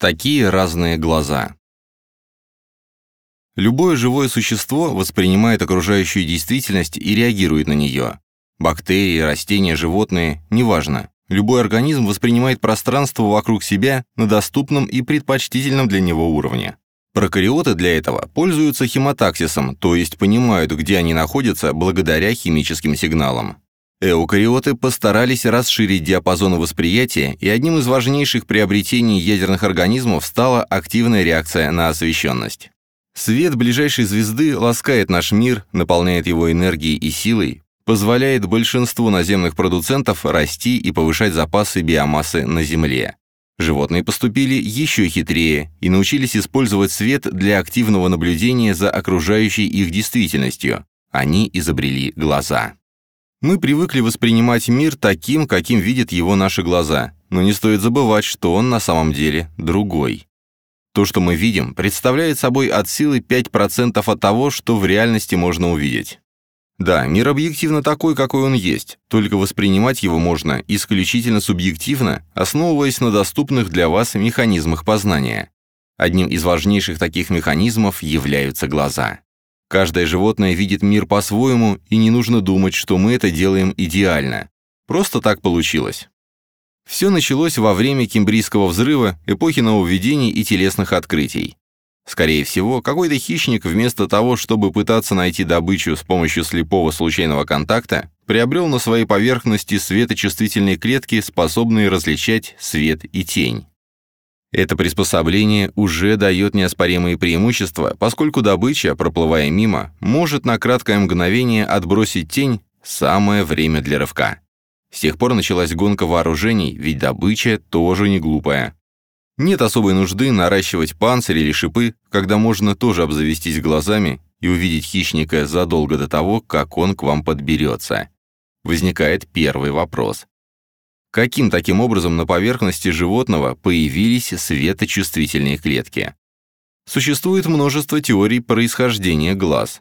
Такие разные глаза. Любое живое существо воспринимает окружающую действительность и реагирует на нее. Бактерии, растения, животные – неважно. Любой организм воспринимает пространство вокруг себя на доступном и предпочтительном для него уровне. Прокариоты для этого пользуются хемотаксисом, то есть понимают, где они находятся благодаря химическим сигналам. Эукариоты постарались расширить диапазон восприятия, и одним из важнейших приобретений ядерных организмов стала активная реакция на освещенность. Свет ближайшей звезды ласкает наш мир, наполняет его энергией и силой, позволяет большинству наземных продуцентов расти и повышать запасы биомассы на Земле. Животные поступили еще хитрее и научились использовать свет для активного наблюдения за окружающей их действительностью. Они изобрели глаза. Мы привыкли воспринимать мир таким, каким видят его наши глаза, но не стоит забывать, что он на самом деле другой. То, что мы видим, представляет собой от силы 5% от того, что в реальности можно увидеть. Да, мир объективно такой, какой он есть, только воспринимать его можно исключительно субъективно, основываясь на доступных для вас механизмах познания. Одним из важнейших таких механизмов являются глаза. Каждое животное видит мир по-своему, и не нужно думать, что мы это делаем идеально. Просто так получилось. Все началось во время Кембрийского взрыва, эпохи нововведений и телесных открытий. Скорее всего, какой-то хищник вместо того, чтобы пытаться найти добычу с помощью слепого случайного контакта, приобрел на своей поверхности светочувствительные клетки, способные различать свет и тень. Это приспособление уже дает неоспоримые преимущества, поскольку добыча, проплывая мимо, может на краткое мгновение отбросить тень самое время для рывка. С тех пор началась гонка вооружений, ведь добыча тоже не глупая. Нет особой нужды наращивать панцирь или шипы, когда можно тоже обзавестись глазами и увидеть хищника задолго до того, как он к вам подберется. Возникает первый вопрос. Каким таким образом на поверхности животного появились светочувствительные клетки? Существует множество теорий происхождения глаз.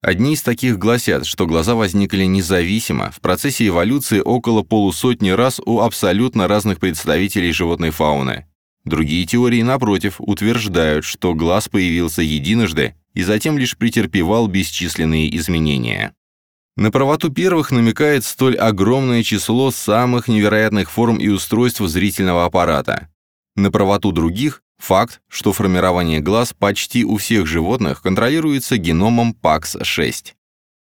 Одни из таких гласят, что глаза возникли независимо в процессе эволюции около полусотни раз у абсолютно разных представителей животной фауны. Другие теории, напротив, утверждают, что глаз появился единожды и затем лишь претерпевал бесчисленные изменения. На правоту первых намекает столь огромное число самых невероятных форм и устройств зрительного аппарата. На правоту других – факт, что формирование глаз почти у всех животных контролируется геномом PAX6.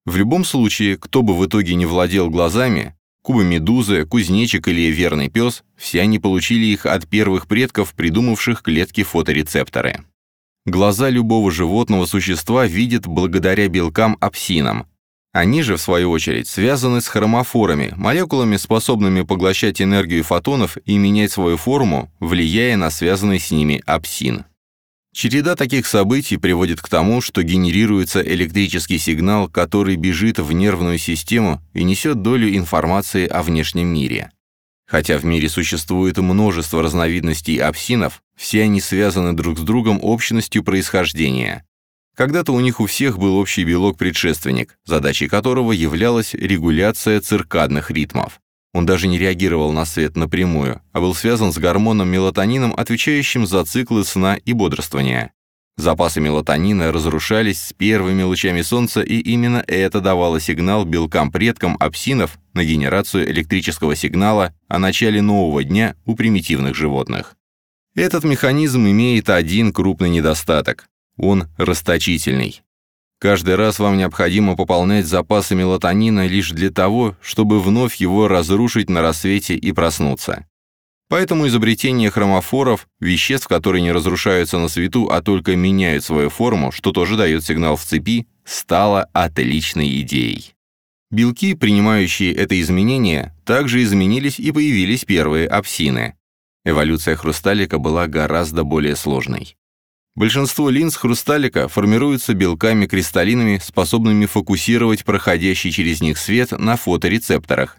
В любом случае, кто бы в итоге не владел глазами, кубомедузы, кузнечик или верный пес, все они получили их от первых предков, придумавших клетки-фоторецепторы. Глаза любого животного существа видят благодаря белкам-апсинам, они же, в свою очередь, связаны с хромофорами, молекулами, способными поглощать энергию фотонов и менять свою форму, влияя на связанный с ними апсин. Череда таких событий приводит к тому, что генерируется электрический сигнал, который бежит в нервную систему и несет долю информации о внешнем мире. Хотя в мире существует множество разновидностей апсинов, все они связаны друг с другом общностью происхождения. Когда-то у них у всех был общий белок-предшественник, задачей которого являлась регуляция циркадных ритмов. Он даже не реагировал на свет напрямую, а был связан с гормоном мелатонином, отвечающим за циклы сна и бодрствования. Запасы мелатонина разрушались с первыми лучами солнца, и именно это давало сигнал белкам-предкам апсинов на генерацию электрического сигнала о начале нового дня у примитивных животных. Этот механизм имеет один крупный недостаток. Он расточительный. Каждый раз вам необходимо пополнять запасы мелатонина лишь для того, чтобы вновь его разрушить на рассвете и проснуться. Поэтому изобретение хромофоров, веществ, которые не разрушаются на свету, а только меняют свою форму, что тоже дает сигнал в цепи, стало отличной идеей. Белки, принимающие это изменение, также изменились и появились первые апсины. Эволюция хрусталика была гораздо более сложной. Большинство линз хрусталика формируются белками-кристаллинами, способными фокусировать проходящий через них свет на фоторецепторах.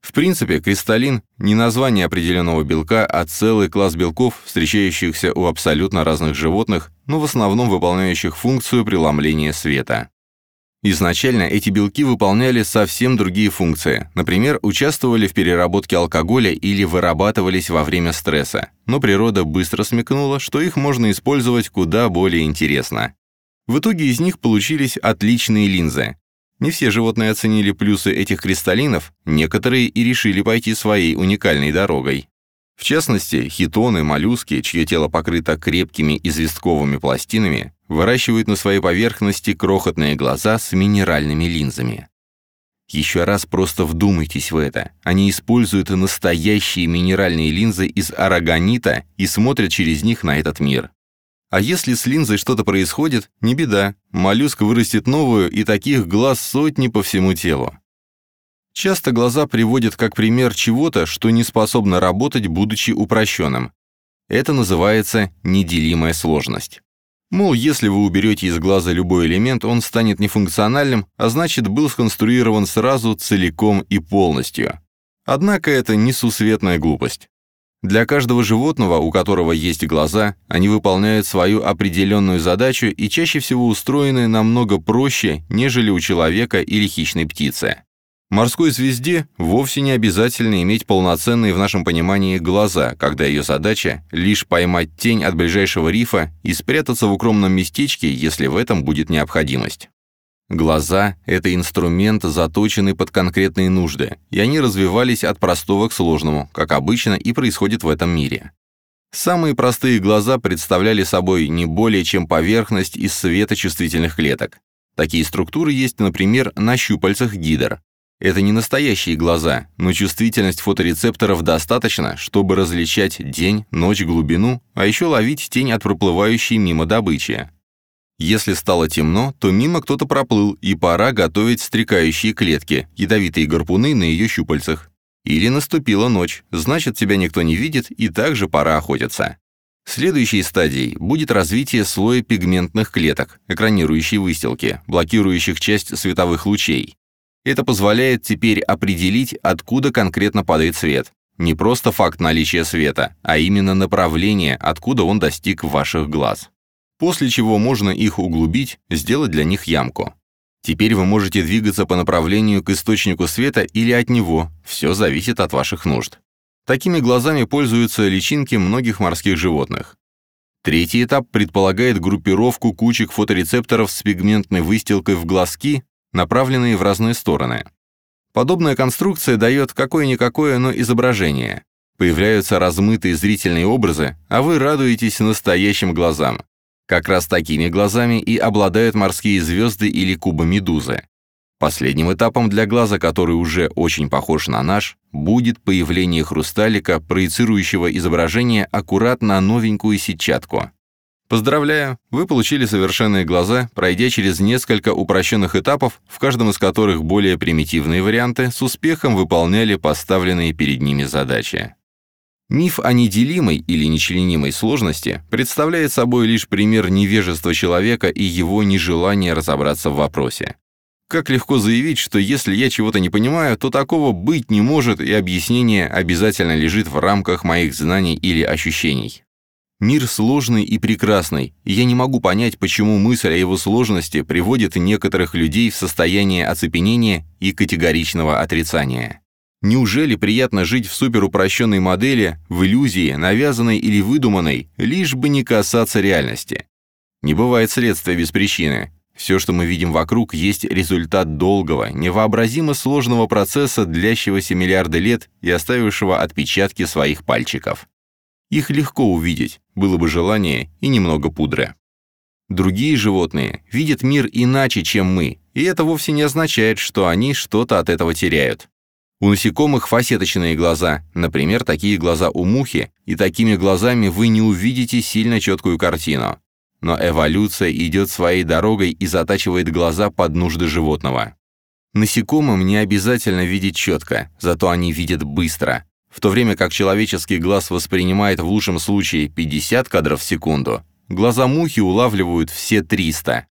В принципе, кристаллин – не название определенного белка, а целый класс белков, встречающихся у абсолютно разных животных, но в основном выполняющих функцию преломления света. Изначально эти белки выполняли совсем другие функции, например, участвовали в переработке алкоголя или вырабатывались во время стресса, но природа быстро смекнула, что их можно использовать куда более интересно. В итоге из них получились отличные линзы. Не все животные оценили плюсы этих кристаллинов, некоторые и решили пойти своей уникальной дорогой. В частности, хитоны, моллюски, чье тело покрыто крепкими известковыми пластинами, выращивают на своей поверхности крохотные глаза с минеральными линзами. Еще раз просто вдумайтесь в это. Они используют настоящие минеральные линзы из арагонита и смотрят через них на этот мир. А если с линзой что-то происходит, не беда, моллюск вырастет новую, и таких глаз сотни по всему телу. Часто глаза приводят как пример чего-то, что не способно работать, будучи упрощенным. Это называется неделимая сложность. Мол, если вы уберете из глаза любой элемент, он станет нефункциональным, а значит, был сконструирован сразу, целиком и полностью. Однако это несусветная глупость. Для каждого животного, у которого есть глаза, они выполняют свою определенную задачу и чаще всего устроены намного проще, нежели у человека или хищной птицы. Морской звезде вовсе не обязательно иметь полноценные в нашем понимании глаза, когда ее задача – лишь поймать тень от ближайшего рифа и спрятаться в укромном местечке, если в этом будет необходимость. Глаза – это инструмент, заточенный под конкретные нужды, и они развивались от простого к сложному, как обычно и происходит в этом мире. Самые простые глаза представляли собой не более чем поверхность из светочувствительных клеток. Такие структуры есть, например, на щупальцах гидр. Это не настоящие глаза, но чувствительность фоторецепторов достаточно, чтобы различать день, ночь, глубину, а еще ловить тень от проплывающей мимо добычи. Если стало темно, то мимо кто-то проплыл, и пора готовить стрекающие клетки, ядовитые гарпуны на ее щупальцах. Или наступила ночь, значит, тебя никто не видит, и также пора охотиться. Следующей стадией будет развитие слоя пигментных клеток, экранирующей выстилки, блокирующих часть световых лучей. Это позволяет теперь определить, откуда конкретно падает свет. Не просто факт наличия света, а именно направление, откуда он достиг ваших глаз. После чего можно их углубить, сделать для них ямку. Теперь вы можете двигаться по направлению к источнику света или от него, все зависит от ваших нужд. Такими глазами пользуются личинки многих морских животных. Третий этап предполагает группировку кучек фоторецепторов с пигментной выстилкой в глазки направленные в разные стороны. Подобная конструкция дает какое-никакое, но изображение. Появляются размытые зрительные образы, а вы радуетесь настоящим глазам. Как раз такими глазами и обладают морские звезды или кубомедузы. Последним этапом для глаза, который уже очень похож на наш, будет появление хрусталика, проецирующего изображение аккуратно новенькую сетчатку. Поздравляю, вы получили совершенные глаза, пройдя через несколько упрощенных этапов, в каждом из которых более примитивные варианты с успехом выполняли поставленные перед ними задачи. Миф о неделимой или нечленимой сложности представляет собой лишь пример невежества человека и его нежелания разобраться в вопросе. Как легко заявить, что если я чего-то не понимаю, то такого быть не может, и объяснение обязательно лежит в рамках моих знаний или ощущений. Мир сложный и прекрасный, и я не могу понять, почему мысль о его сложности приводит некоторых людей в состояние оцепенения и категоричного отрицания. Неужели приятно жить в суперупрощенной модели, в иллюзии, навязанной или выдуманной, лишь бы не касаться реальности? Не бывает следствия без причины. Все, что мы видим вокруг, есть результат долгого, невообразимо сложного процесса, длящегося миллиарды лет и оставившего отпечатки своих пальчиков. Их легко увидеть, было бы желание и немного пудры. Другие животные видят мир иначе, чем мы, и это вовсе не означает, что они что-то от этого теряют. У насекомых фасеточные глаза, например, такие глаза у мухи, и такими глазами вы не увидите сильно четкую картину. Но эволюция идет своей дорогой и затачивает глаза под нужды животного. Насекомым не обязательно видеть четко, зато они видят быстро, в то время как человеческий глаз воспринимает в лучшем случае 50 кадров в секунду, глаза мухи улавливают все 300.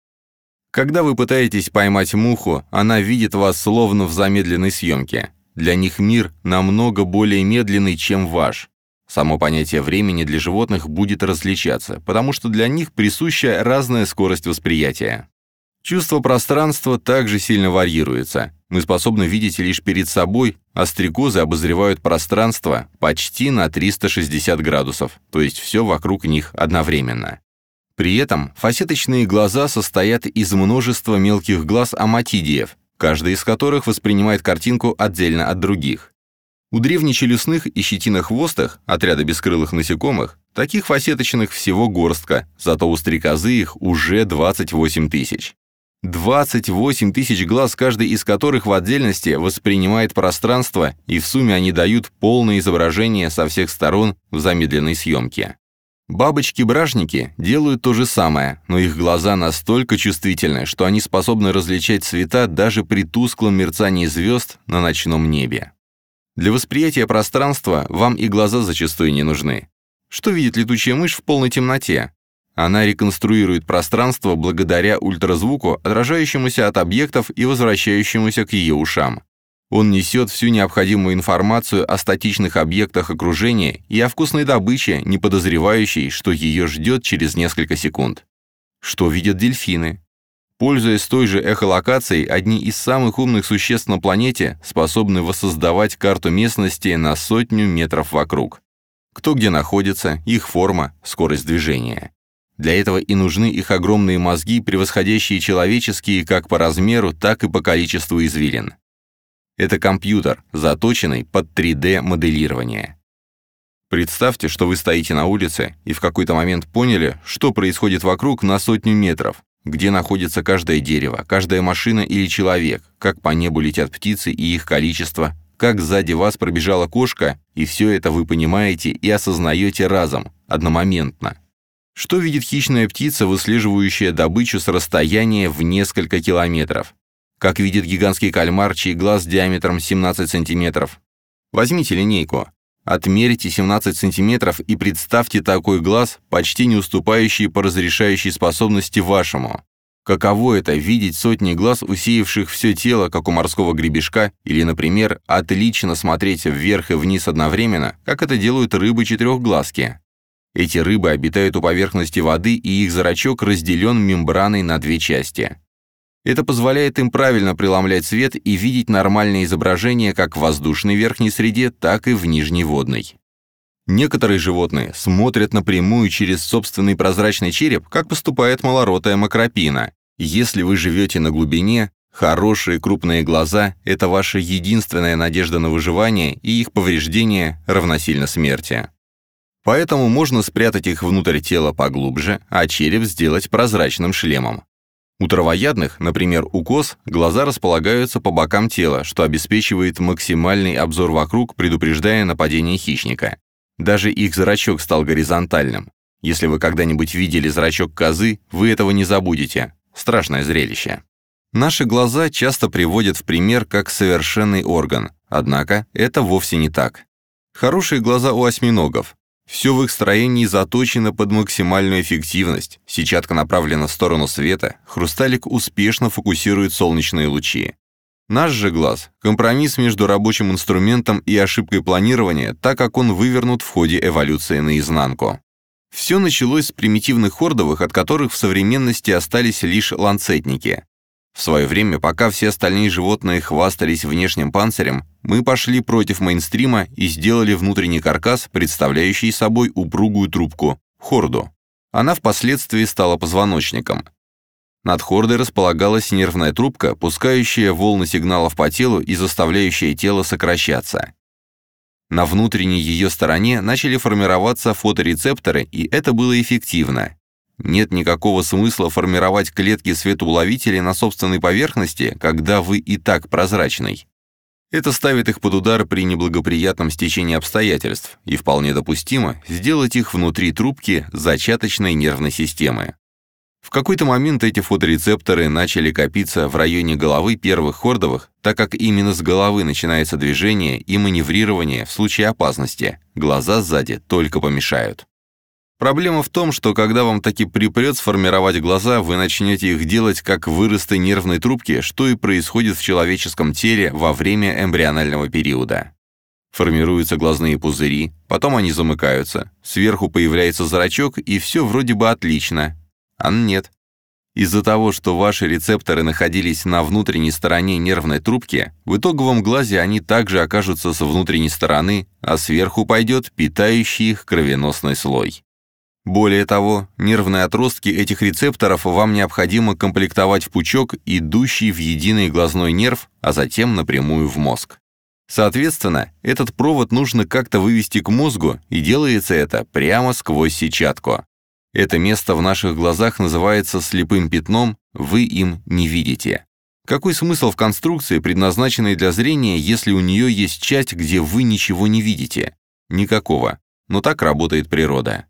Когда вы пытаетесь поймать муху, она видит вас словно в замедленной съемке. Для них мир намного более медленный, чем ваш. Само понятие времени для животных будет различаться, потому что для них присуща разная скорость восприятия. Чувство пространства также сильно варьируется. Мы способны видеть лишь перед собой, стрекозы обозревают пространство почти на 360 градусов, то есть все вокруг них одновременно. При этом фасеточные глаза состоят из множества мелких глаз аматидиев, каждый из которых воспринимает картинку отдельно от других. У древнечелюстных и щетинохвостых, отряда бескрылых насекомых, таких фасеточных всего горстка, зато у стрекозы их уже 28 тысяч. 28 тысяч глаз, каждый из которых в отдельности воспринимает пространство, и в сумме они дают полное изображение со всех сторон в замедленной съемке. Бабочки-бражники делают то же самое, но их глаза настолько чувствительны, что они способны различать цвета даже при тусклом мерцании звезд на ночном небе. Для восприятия пространства вам и глаза зачастую не нужны. Что видит летучая мышь в полной темноте? Она реконструирует пространство благодаря ультразвуку, отражающемуся от объектов и возвращающемуся к ее ушам. Он несет всю необходимую информацию о статичных объектах окружения и о вкусной добыче, не подозревающей, что ее ждет через несколько секунд. Что видят дельфины? Пользуясь той же эхолокацией, одни из самых умных существ на планете способны воссоздавать карту местности на сотню метров вокруг. Кто где находится, их форма, скорость движения. Для этого и нужны их огромные мозги, превосходящие человеческие как по размеру, так и по количеству извилин. Это компьютер, заточенный под 3D-моделирование. Представьте, что вы стоите на улице и в какой-то момент поняли, что происходит вокруг на сотню метров, где находится каждое дерево, каждая машина или человек, как по небу летят птицы и их количество, как сзади вас пробежала кошка, и все это вы понимаете и осознаете разом, одномоментно. Что видит хищная птица, выслеживающая добычу с расстояния в несколько километров? Как видит гигантский кальмар, чей глаз диаметром 17 сантиметров? Возьмите линейку. Отмерьте 17 сантиметров и представьте такой глаз, почти не уступающий по разрешающей способности вашему. Каково это – видеть сотни глаз, усеявших все тело, как у морского гребешка, или, например, отлично смотреть вверх и вниз одновременно, как это делают рыбы-четырехглазки? Эти рыбы обитают у поверхности воды, и их зрачок разделен мембраной на две части. Это позволяет им правильно преломлять свет и видеть нормальное изображение как в воздушной верхней среде, так и в нижней водной. Некоторые животные смотрят напрямую через собственный прозрачный череп, как поступает малоротая макропина. Если вы живете на глубине, хорошие крупные глаза – это ваша единственная надежда на выживание, и их повреждение равносильно смерти. Поэтому можно спрятать их внутрь тела поглубже, а череп сделать прозрачным шлемом. У травоядных, например, у коз, глаза располагаются по бокам тела, что обеспечивает максимальный обзор вокруг, предупреждая нападение хищника. Даже их зрачок стал горизонтальным. Если вы когда-нибудь видели зрачок козы, вы этого не забудете. Страшное зрелище. Наши глаза часто приводят в пример как совершенный орган, однако это вовсе не так. Хорошие глаза у осьминогов, все в их строении заточено под максимальную эффективность, сетчатка направлена в сторону света, хрусталик успешно фокусирует солнечные лучи. Наш же глаз – компромисс между рабочим инструментом и ошибкой планирования, так как он вывернут в ходе эволюции наизнанку. Все началось с примитивных хордовых, от которых в современности остались лишь ланцетники. В свое время, пока все остальные животные хвастались внешним панцирем, мы пошли против мейнстрима и сделали внутренний каркас, представляющий собой упругую трубку – хорду. Она впоследствии стала позвоночником. Над хордой располагалась нервная трубка, пускающая волны сигналов по телу и заставляющая тело сокращаться. На внутренней ее стороне начали формироваться фоторецепторы, и это было эффективно. Нет никакого смысла формировать клетки светоуловителей на собственной поверхности, когда вы и так прозрачный. Это ставит их под удар при неблагоприятном стечении обстоятельств, и вполне допустимо сделать их внутри трубки зачаточной нервной системы. В какой-то момент эти фоторецепторы начали копиться в районе головы первых хордовых, так как именно с головы начинается движение и маневрирование в случае опасности, глаза сзади только помешают. Проблема в том, что когда вам таки припрет сформировать глаза, вы начнете их делать как выросты нервной трубки, что и происходит в человеческом теле во время эмбрионального периода. Формируются глазные пузыри, потом они замыкаются, сверху появляется зрачок, и все вроде бы отлично. А нет. Из-за того, что ваши рецепторы находились на внутренней стороне нервной трубки, в итоговом глазе они также окажутся с внутренней стороны, а сверху пойдет питающий их кровеносный слой. Более того, нервные отростки этих рецепторов вам необходимо комплектовать в пучок, идущий в единый глазной нерв, а затем напрямую в мозг. Соответственно, этот провод нужно как-то вывести к мозгу, и делается это прямо сквозь сетчатку. Это место в наших глазах называется слепым пятном, вы им не видите. Какой смысл в конструкции, предназначенной для зрения, если у нее есть часть, где вы ничего не видите? Никакого. Но так работает природа.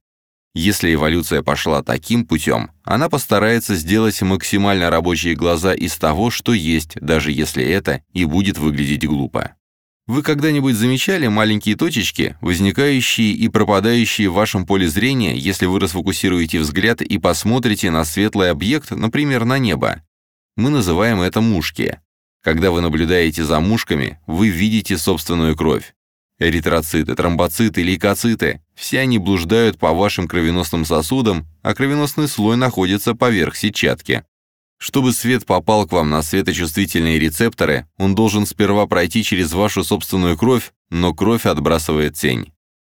Если эволюция пошла таким путем, она постарается сделать максимально рабочие глаза из того, что есть, даже если это и будет выглядеть глупо. Вы когда-нибудь замечали маленькие точечки, возникающие и пропадающие в вашем поле зрения, если вы расфокусируете взгляд и посмотрите на светлый объект, например, на небо? Мы называем это мушки. Когда вы наблюдаете за мушками, вы видите собственную кровь. Эритроциты, тромбоциты, лейкоциты – все они блуждают по вашим кровеносным сосудам, а кровеносный слой находится поверх сетчатки. Чтобы свет попал к вам на светочувствительные рецепторы, он должен сперва пройти через вашу собственную кровь, но кровь отбрасывает тень.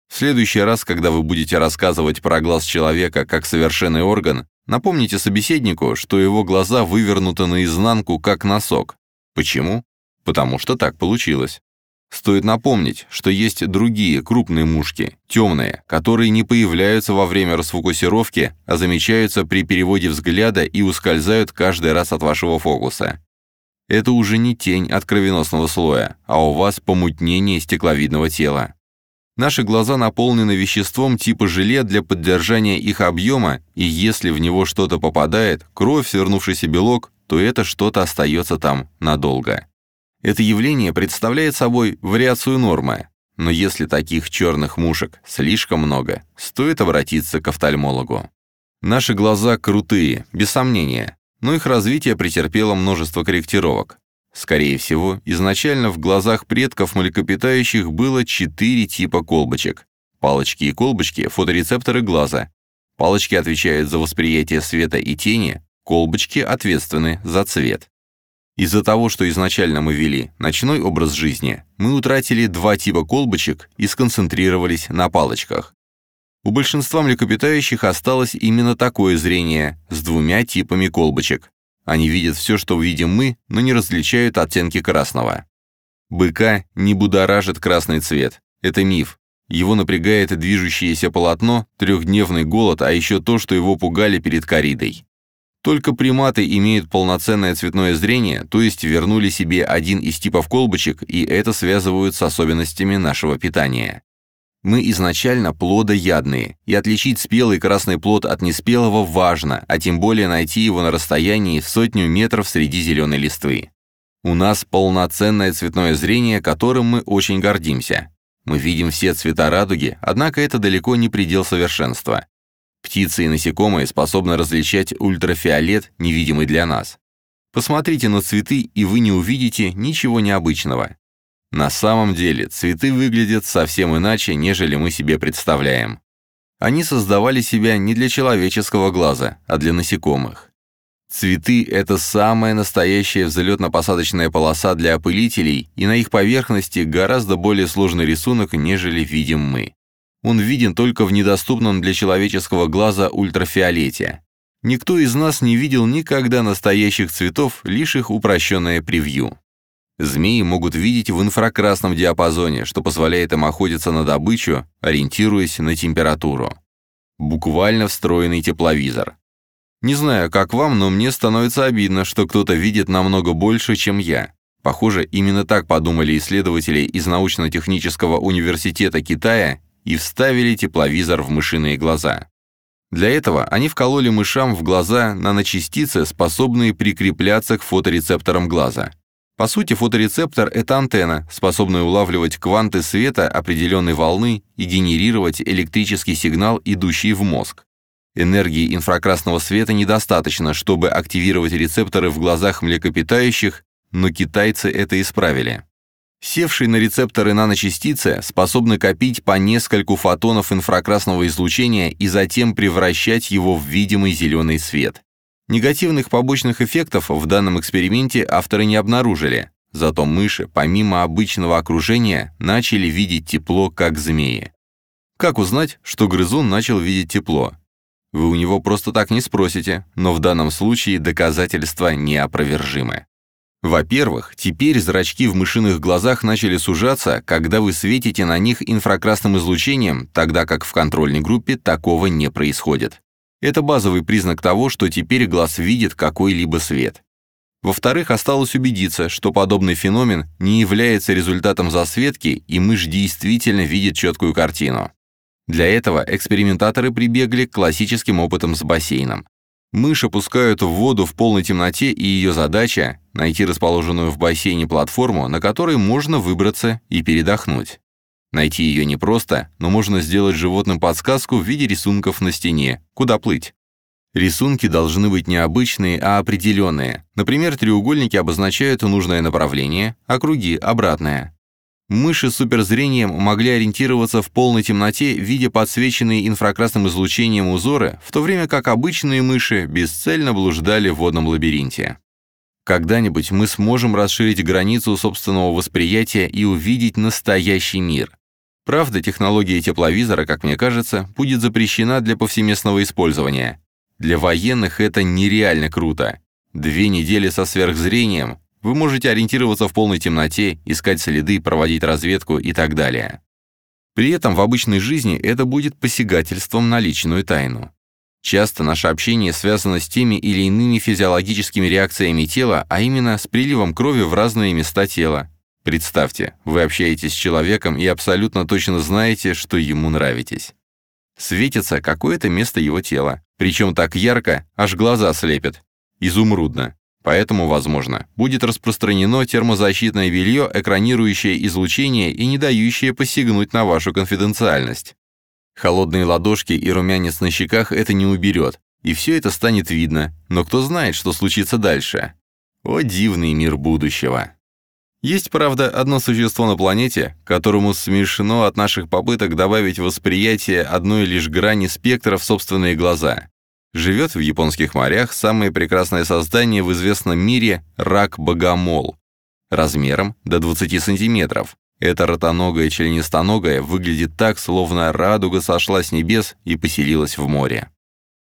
В следующий раз, когда вы будете рассказывать про глаз человека как совершенный орган, напомните собеседнику, что его глаза вывернуты наизнанку, как носок. Почему? Потому что так получилось. Стоит напомнить, что есть другие крупные мушки, темные, которые не появляются во время расфокусировки, а замечаются при переводе взгляда и ускользают каждый раз от вашего фокуса. Это уже не тень от кровеносного слоя, а у вас помутнение стекловидного тела. Наши глаза наполнены веществом типа желе для поддержания их объема, и если в него что-то попадает, кровь, свернувшийся белок, то это что-то остается там надолго. Это явление представляет собой вариацию нормы, но если таких черных мушек слишком много, стоит обратиться к офтальмологу. Наши глаза крутые, без сомнения, но их развитие претерпело множество корректировок. Скорее всего, изначально в глазах предков млекопитающих было четыре типа колбочек. Палочки и колбочки – фоторецепторы глаза. Палочки отвечают за восприятие света и тени, колбочки ответственны за цвет. Из-за того, что изначально мы вели ночной образ жизни, мы утратили два типа колбочек и сконцентрировались на палочках. У большинства млекопитающих осталось именно такое зрение с двумя типами колбочек. Они видят все, что видим мы, но не различают оттенки красного. Быка не будоражит красный цвет. Это миф. Его напрягает движущееся полотно, трехдневный голод, а еще то, что его пугали перед коридой. Только приматы имеют полноценное цветное зрение, то есть вернули себе один из типов колбочек, и это связывают с особенностями нашего питания. Мы изначально плодоядные, и отличить спелый красный плод от неспелого важно, а тем более найти его на расстоянии в сотню метров среди зеленой листвы. У нас полноценное цветное зрение, которым мы очень гордимся. Мы видим все цвета радуги, однако это далеко не предел совершенства. Птицы и насекомые способны различать ультрафиолет, невидимый для нас. Посмотрите на цветы, и вы не увидите ничего необычного. На самом деле, цветы выглядят совсем иначе, нежели мы себе представляем. Они создавали себя не для человеческого глаза, а для насекомых. Цветы – это самая настоящая взлетно-посадочная полоса для опылителей, и на их поверхности гораздо более сложный рисунок, нежели видим мы. Он виден только в недоступном для человеческого глаза ультрафиолете. Никто из нас не видел никогда настоящих цветов, лишь их упрощенное превью. Змеи могут видеть в инфракрасном диапазоне, что позволяет им охотиться на добычу, ориентируясь на температуру. Буквально встроенный тепловизор. Не знаю, как вам, но мне становится обидно, что кто-то видит намного больше, чем я. Похоже, именно так подумали исследователи из научно-технического университета Китая и вставили тепловизор в мышиные глаза. Для этого они вкололи мышам в глаза наночастицы, способные прикрепляться к фоторецепторам глаза. По сути, фоторецептор – это антенна, способная улавливать кванты света определенной волны и генерировать электрический сигнал, идущий в мозг. Энергии инфракрасного света недостаточно, чтобы активировать рецепторы в глазах млекопитающих, но китайцы это исправили. Севшие на рецепторы наночастицы способны копить по нескольку фотонов инфракрасного излучения и затем превращать его в видимый зеленый свет. Негативных побочных эффектов в данном эксперименте авторы не обнаружили, зато мыши, помимо обычного окружения, начали видеть тепло, как змеи. Как узнать, что грызун начал видеть тепло? Вы у него просто так не спросите, но в данном случае доказательства неопровержимы. Во-первых, теперь зрачки в мышиных глазах начали сужаться, когда вы светите на них инфракрасным излучением, тогда как в контрольной группе такого не происходит. Это базовый признак того, что теперь глаз видит какой-либо свет. Во-вторых, осталось убедиться, что подобный феномен не является результатом засветки, и мышь действительно видит четкую картину. Для этого экспериментаторы прибегли к классическим опытам с бассейном. Мышь опускают в воду в полной темноте, и ее задача – найти расположенную в бассейне платформу, на которой можно выбраться и передохнуть. Найти ее непросто, но можно сделать животным подсказку в виде рисунков на стене, куда плыть. Рисунки должны быть не обычные, а определенные. Например, треугольники обозначают нужное направление, а круги – обратное. Мыши с суперзрением могли ориентироваться в полной темноте, видя подсвеченные инфракрасным излучением узоры, в то время как обычные мыши бесцельно блуждали в водном лабиринте. Когда-нибудь мы сможем расширить границу собственного восприятия и увидеть настоящий мир. Правда, технология тепловизора, как мне кажется, будет запрещена для повсеместного использования. Для военных это нереально круто. Две недели со сверхзрением, вы можете ориентироваться в полной темноте, искать следы, проводить разведку и так далее. При этом в обычной жизни это будет посягательством на личную тайну. Часто наше общение связано с теми или иными физиологическими реакциями тела, а именно с приливом крови в разные места тела. Представьте, вы общаетесь с человеком и абсолютно точно знаете, что ему нравитесь. Светится какое-то место его тела, причем так ярко, аж глаза слепят. Изумрудно. Поэтому, возможно, будет распространено термозащитное белье, экранирующее излучение и не дающее посягнуть на вашу конфиденциальность. Холодные ладошки и румянец на щеках это не уберет, и все это станет видно, но кто знает, что случится дальше. О, дивный мир будущего! Есть, правда, одно существо на планете, которому смешно от наших попыток добавить восприятие одной лишь грани спектра в собственные глаза. Живет в японских морях самое прекрасное создание в известном мире – рак-богомол. Размером до 20 сантиметров. Эта ротоногая членистоногая выглядит так, словно радуга сошла с небес и поселилась в море.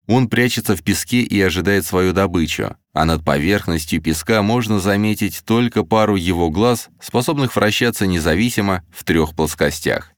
Он прячется в песке и ожидает свою добычу, а над поверхностью песка можно заметить только пару его глаз, способных вращаться независимо в трех плоскостях.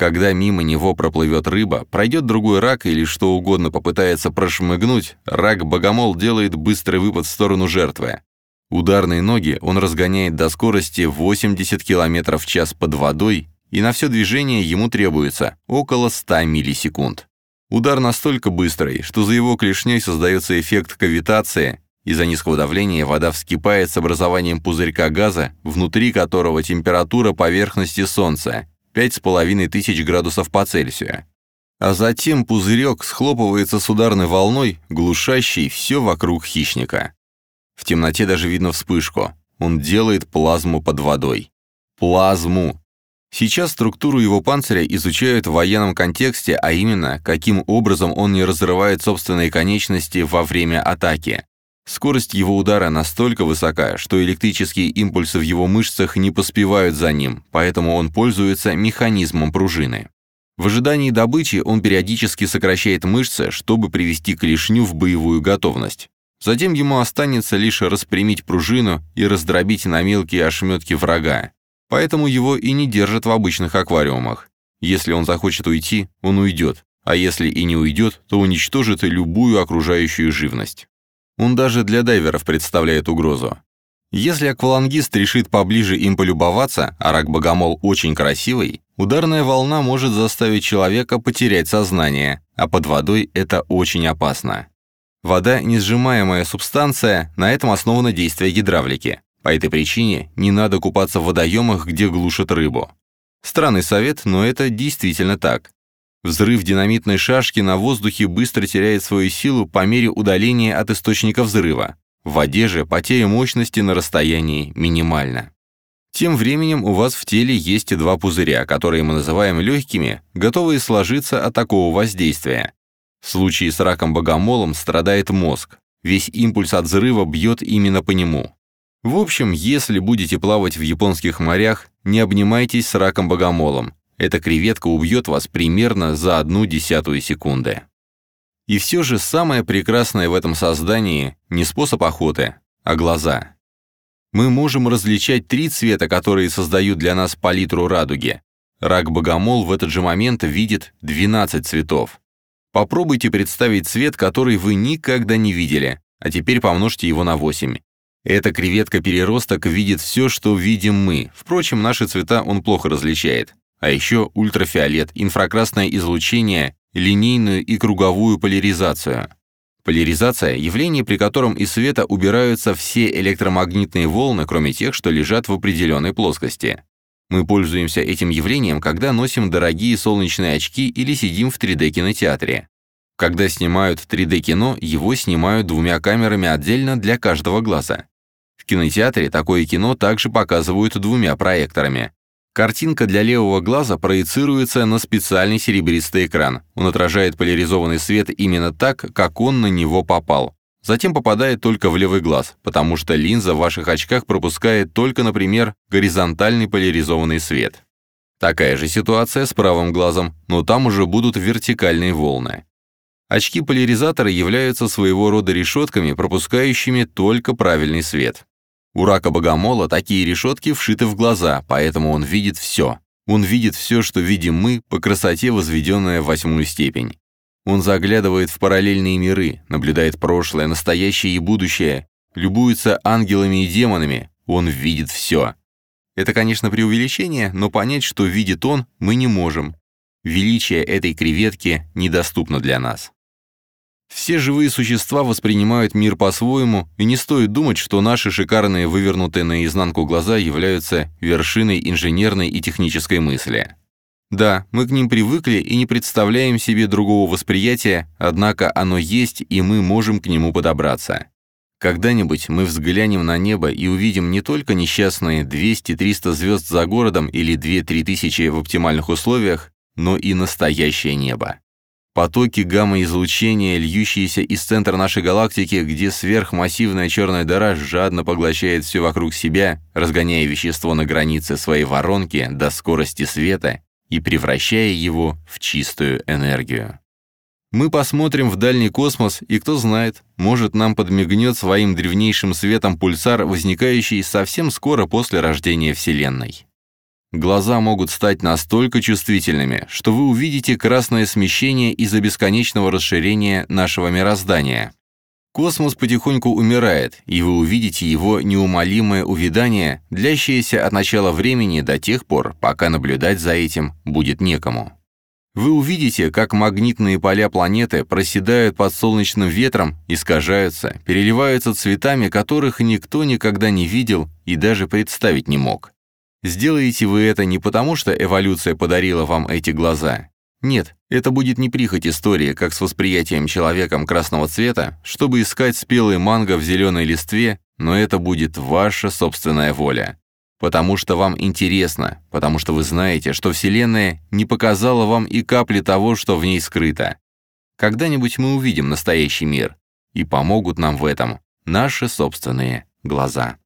Когда мимо него проплывет рыба, пройдет другой рак или что угодно попытается прошмыгнуть, рак-богомол делает быстрый выпад в сторону жертвы. Ударные ноги он разгоняет до скорости 80 км в час под водой, и на все движение ему требуется около 100 миллисекунд. Удар настолько быстрый, что за его клешней создается эффект кавитации, из-за низкого давления вода вскипает с образованием пузырька газа, внутри которого температура поверхности Солнца пять с половиной тысяч градусов по Цельсию. А затем пузырек схлопывается с ударной волной, глушащей все вокруг хищника. В темноте даже видно вспышку. Он делает плазму под водой. Плазму. Сейчас структуру его панциря изучают в военном контексте, а именно, каким образом он не разрывает собственные конечности во время атаки. Скорость его удара настолько высока, что электрические импульсы в его мышцах не поспевают за ним, поэтому он пользуется механизмом пружины. В ожидании добычи он периодически сокращает мышцы, чтобы привести клешню в боевую готовность. Затем ему останется лишь распрямить пружину и раздробить на мелкие ошметки врага. Поэтому его и не держат в обычных аквариумах. Если он захочет уйти, он уйдет, а если и не уйдет, то уничтожит любую окружающую живность. Он даже для дайверов представляет угрозу. Если аквалангист решит поближе им полюбоваться, а рак-богомол очень красивый, ударная волна может заставить человека потерять сознание, а под водой это очень опасно. Вода – несжимаемая субстанция, на этом основано действие гидравлики. По этой причине не надо купаться в водоемах, где глушат рыбу. Странный совет, но это действительно так. Взрыв динамитной шашки на воздухе быстро теряет свою силу по мере удаления от источника взрыва. В воде же потеря мощности на расстоянии минимальна. Тем временем у вас в теле есть два пузыря, которые мы называем легкими, готовые сложиться от такого воздействия. В случае с раком-богомолом страдает мозг. Весь импульс от взрыва бьет именно по нему. В общем, если будете плавать в японских морях, не обнимайтесь с раком-богомолом. Эта креветка убьет вас примерно за одну десятую секунды. И все же самое прекрасное в этом создании не способ охоты, а глаза. Мы можем различать три цвета, которые создают для нас палитру радуги. Рак-богомол в этот же момент видит 12 цветов. Попробуйте представить цвет, который вы никогда не видели, а теперь помножьте его на 8. Эта креветка-переросток видит все, что видим мы. Впрочем, наши цвета он плохо различает. А еще ультрафиолет, инфракрасное излучение, линейную и круговую поляризацию. Поляризация – явление, при котором из света убираются все электромагнитные волны, кроме тех, что лежат в определенной плоскости. Мы пользуемся этим явлением, когда носим дорогие солнечные очки или сидим в 3D-кинотеатре. Когда снимают 3D-кино, его снимают двумя камерами отдельно для каждого глаза. В кинотеатре такое кино также показывают двумя проекторами. Картинка для левого глаза проецируется на специальный серебристый экран. Он отражает поляризованный свет именно так, как он на него попал. Затем попадает только в левый глаз, потому что линза в ваших очках пропускает только, например, горизонтальный поляризованный свет. Такая же ситуация с правым глазом, но там уже будут вертикальные волны. Очки-поляризаторы являются своего рода решетками, пропускающими только правильный свет. У рака-богомола такие решетки вшиты в глаза, поэтому он видит все. Он видит все, что видим мы, по красоте возведенное в восьмую степень. Он заглядывает в параллельные миры, наблюдает прошлое, настоящее и будущее, любуется ангелами и демонами, он видит все. Это, конечно, преувеличение, но понять, что видит он, мы не можем. Величие этой креветки недоступно для нас. Все живые существа воспринимают мир по-своему, и не стоит думать, что наши шикарные вывернутые наизнанку глаза являются вершиной инженерной и технической мысли. Да, мы к ним привыкли и не представляем себе другого восприятия, однако оно есть, и мы можем к нему подобраться. Когда-нибудь мы взглянем на небо и увидим не только несчастные 200-300 звезд за городом или 2-3 тысячи в оптимальных условиях, но и настоящее небо. Потоки гамма-излучения, льющиеся из центра нашей галактики, где сверхмассивная черная дыра жадно поглощает все вокруг себя, разгоняя вещество на границе своей воронки до скорости света и превращая его в чистую энергию. Мы посмотрим в дальний космос, и кто знает, может нам подмигнет своим древнейшим светом пульсар, возникающий совсем скоро после рождения Вселенной. Глаза могут стать настолько чувствительными, что вы увидите красное смещение из-за бесконечного расширения нашего мироздания. Космос потихоньку умирает, и вы увидите его неумолимое увядание, длящееся от начала времени до тех пор, пока наблюдать за этим будет некому. Вы увидите, как магнитные поля планеты проседают под солнечным ветром, искажаются, переливаются цветами, которых никто никогда не видел и даже представить не мог. Сделаете вы это не потому, что эволюция подарила вам эти глаза. Нет, это будет не прихоть истории, как с восприятием человеком красного цвета, чтобы искать спелый манго в зеленой листве, но это будет ваша собственная воля. Потому что вам интересно, потому что вы знаете, что Вселенная не показала вам и капли того, что в ней скрыто. Когда-нибудь мы увидим настоящий мир, и помогут нам в этом наши собственные глаза.